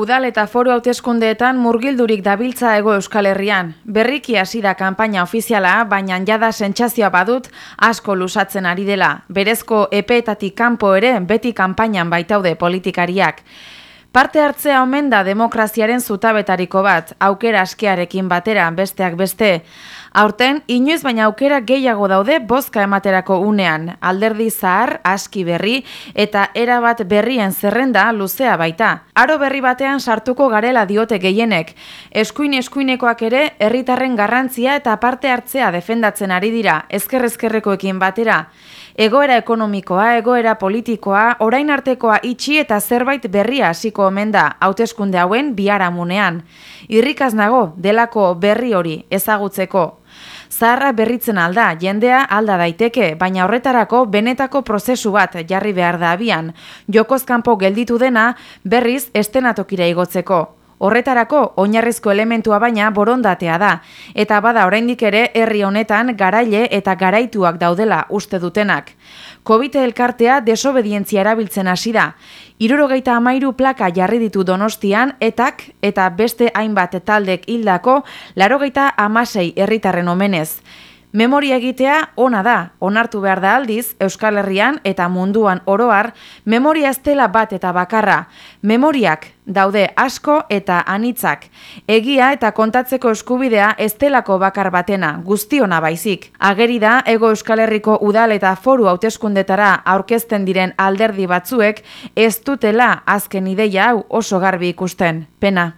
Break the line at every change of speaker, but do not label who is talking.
Udal eta foru hauteskundeetan murgildurik dabiltza ego Euskal Herrian. Berriki hasi da kanpaina ofiziala, baina jada sentsazioa badut asko lusatzen ari dela. Berezko epeetatik kanpo ere beti kanpainan baitaude politikariak. Parte hartzea omen da demokraziaren zutabetariko bat, aukera askiarekin batera, besteak beste. Aurten, inoiz baina aukera gehiago daude bozka ematerako unean, alderdi zahar, aski berri, eta erabat berrien zerrenda luzea baita. Aro berri batean sartuko garela diote gehienek. Eskuin eskuinekoak ere, herritarren garrantzia eta parte hartzea defendatzen ari dira, ezkerrezkerrekoekin batera. Egoera ekonomikoa, egoera politikoa, orain artekoa itxi eta zerbait berria hasiko omen da hauteskunde hauen biharamunean. Irrikaz nago delako berri hori ezagutzeko. Zaharra berritzen alda, jendea alda daiteke, baina horretarako benetako prozesu bat jarri behar da abian. Jokozkanpo gelditu dena berriz estenatokira igotzeko. Horretarako oinarrizko elementua baina borondatea da eta bada oraindik ere herri honetan garaile eta garaituak daudela uste dutenak. Covid elkartea desobedientzia erabiltzen hasi da. 73 plaka jarri ditu Donostian etak eta beste hainbat taldek hildako 86 herritarren omenez. Memoria egitea ona da, onartu behar da aldiz, Euskal Herrian eta munduan oroar, memoria estela bat eta bakarra. Memoriak daude asko eta anitzak. Egia eta kontatzeko eskubidea estelako bakar batena, guztiona baizik. Ageri da, ego Euskal Herriko udal eta foru hauteskundetara aurkezten diren alderdi batzuek, ez dutela azken ideia hau oso garbi ikusten. Pena.